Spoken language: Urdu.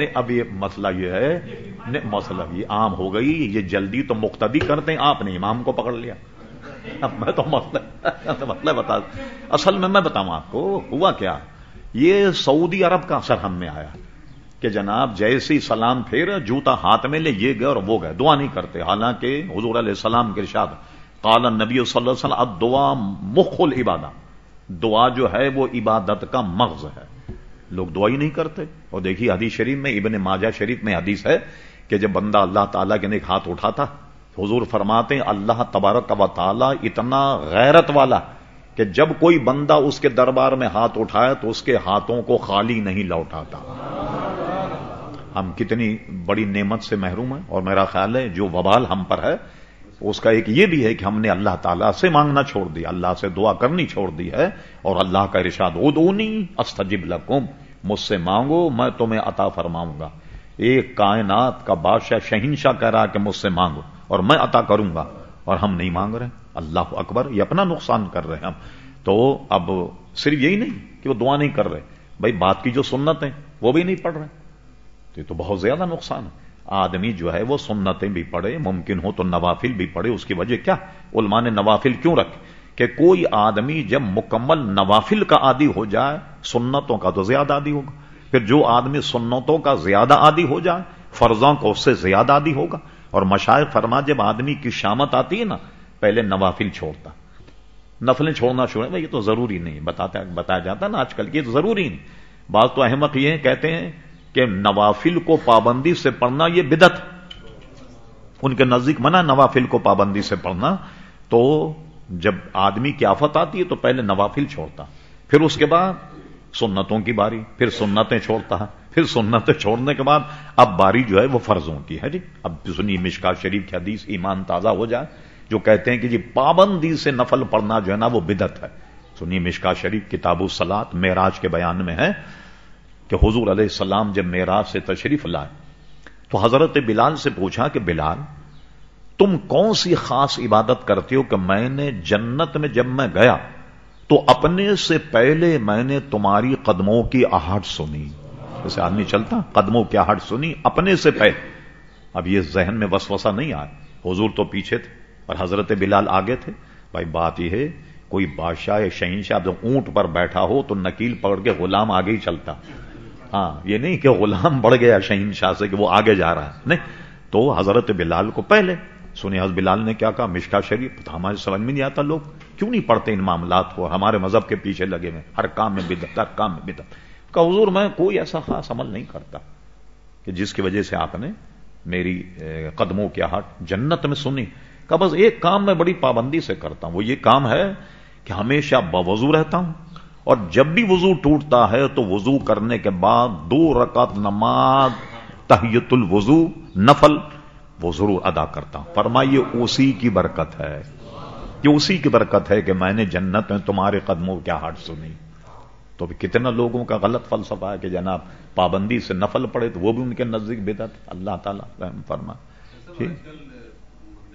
نہیں اب یہ مسئلہ یہ ہے مسئلہ یہ عام ہو گئی، یہ جلدی تو مقتدی کرتے ہیں، آپ نے امام کو پکڑ لیا۔ اب میں تو مسئلہ مسئلہ بتا، اصل میں میں بتاؤں آپ کو، ہوا کیا؟ یہ سعودی عرب کا اثر ہم میں آیا کہ جناب جیسی سلام پھر جوتا ہاتھ میں لے، یہ گئے اور وہ گئے، دعا نہیں کرتے۔ حالانکہ حضور علیہ السلام کے ارشاد، قال نبی صلی اللہ علیہ وسلم اب دعا مخل عبادت دعا جو ہے وہ عبادت کا مغز ہے۔ لوگ دعا ہی نہیں کرتے۔ اور دیکھیے حدیث شریف میں، ابن ماجہ شریف میں حدیث ہے کہ جب بندہ اللہ تعالیٰ کے ایک ہاتھ اٹھاتا، حضور فرماتے ہیں، اللہ تبارک و تعالیٰ اتنا غیرت والا کہ جب کوئی بندہ اس کے دربار میں ہاتھ اٹھائے تو اس کے ہاتھوں کو خالی نہیں لوٹاتا۔ ہم کتنی بڑی نعمت سے محروم ہیں اور میرا خیال ہے جو وبال ہم پر ہے اس کا ایک یہ بھی ہے کہ ہم نے اللہ تعالیٰ سے مانگنا چھوڑ دیا اللہ سے دعا کرنی چھوڑ دی ہے، اور اللہ کا ارشاد ادونی استجب لکم، مجھ سے مانگو، میں تمہیں عطا فرماؤں گا۔ ایک کائنات کا بادشاہ شہنشاہ کہہ رہا کہ مجھ سے مانگو، اور میں عطا کروں گا، اور ہم نہیں مانگ رہے۔ اللہ اکبر، یہ اپنا نقصان کر رہے ہیں ہم۔ تو اب صرف یہی نہیں کہ وہ دعا نہیں کر رہے۔ بھائی، بات کی جو سنت ہیں وہ بھی نہیں پڑھ رہے۔ تو یہ تو بہت زیادہ نقصان ہے۔ آدمی جو ہے وہ سنتیں بھی پڑھے، ممکن ہو تو نوافل بھی پڑھے، اس کی وجہ کیا؟ علماء نے نوافل کیوں رکھے؟ کہ کوئی آدمی جب مکمل نوافل کا عادی ہو جائے، سنتوں کا تو زیادہ عادی ہوگا۔ پھر جو آدمی سنتوں کا زیادہ عادی ہو جائے، فرضوں کو اس سے زیادہ عادی ہوگا۔ اور مشاعر فرما، جب آدمی کی شامت آتی ہے نا، پہلے نوافل چھوڑتا۔ نفلیں چھوڑنا چھوڑے یہ تو ضروری نہیں بتاتا، بتایا جاتا نا، آج کل کی ضروری نہیں۔ بعض تو احمد یہ کہتے ہیں کہ نوافل کو پابندی سے پڑھنا یہ بدت ان کے نزدیک منع نوافل کو پابندی سے پڑھنا تو جب آدمی کی آفت آتی ہے تو پہلے نوافل چھوڑتا۔ پھر اس کے بعد سنتوں کی باری، پھر سنتیں چھوڑتا۔ ہے پھر سنتیں چھوڑنے کے بعد اب باری جو ہے وہ فرضوں کی ہے جی۔ اب سنی مشکا شریف کی حدیث ایمان تازہ ہو جائے، جو کہتے ہیں کہ جی پابندی سے نفل پڑھنا جو ہے نا وہ بدت ہے۔ سنی مشکا شریف کتاب السلات معراج کے بیان میں ہے۔ کہ حضور علیہ السلام جب معراج سے تشریف لائے تو حضرت بلال سے پوچھا کہ بلال، تم کون سی خاص عبادت کرتے ہو کہ میں نے جنت میں جب میں گیا تو اپنے سے پہلے میں نے تمہاری قدموں کی آہٹ سنی؟ جیسے آدمی چلتا، قدموں کی آہٹ سنی اپنے سے پہلے۔ اب یہ ذہن میں وسوسہ نہیں آئے حضور تو پیچھے تھے اور حضرت بلال آگے تھے۔ بھائی، بات یہ ہے، کوئی بادشاہ یا شہنشاہ جب اونٹ پر بیٹھا ہو تو نکیل پکڑ کے غلام آگے ہی چلتا۔ ہاں یہ نہیں کہ غلام بڑھ گیا شہین شاہ سے کہ وہ آگے جا رہا ہے۔ نہیں، تو حضرت بلال کو پہلے سنی حضرت بلال نے کیا کہا؟ مشکا شریف ہمارے سمجھ میں نہیں آتا لوگ۔ کیوں نہیں پڑھتے ان معاملات کو؟ ہمارے مذہب کے پیچھے لگے ہوئے ہر کام میں بدت ہر کام میں بدت کا حضور، میں کوئی ایسا خاص عمل نہیں کرتا کہ جس کی وجہ سے آپ نے میری قدموں کے ہاتھ جنت میں سنی۔ کہ بس ایک کام میں بڑی پابندی سے کرتا ہوں۔ وہ یہ کام ہے کہ ہمیشہ بوضو رہتا ہوں۔ اور جب بھی وضو ٹوٹتا ہے تو وضو کرنے کے بعد دو رکعت نماز، تحیت الوضو، نفل وہ ضرور ادا کرتا ہوں۔ فرمائیے، اسی کی برکت ہے۔ یہ اسی کی برکت ہے کہ میں نے جنت میں تمہارے قدموں کیا ہٹ سنی؟ تو کتنا لوگوں کا غلط فلسفہ ہے کہ جناب پابندی سے نفل پڑے تو وہ بھی ان کے نزدیک بدت اللہ تعالیٰ فرما ٹھیک؟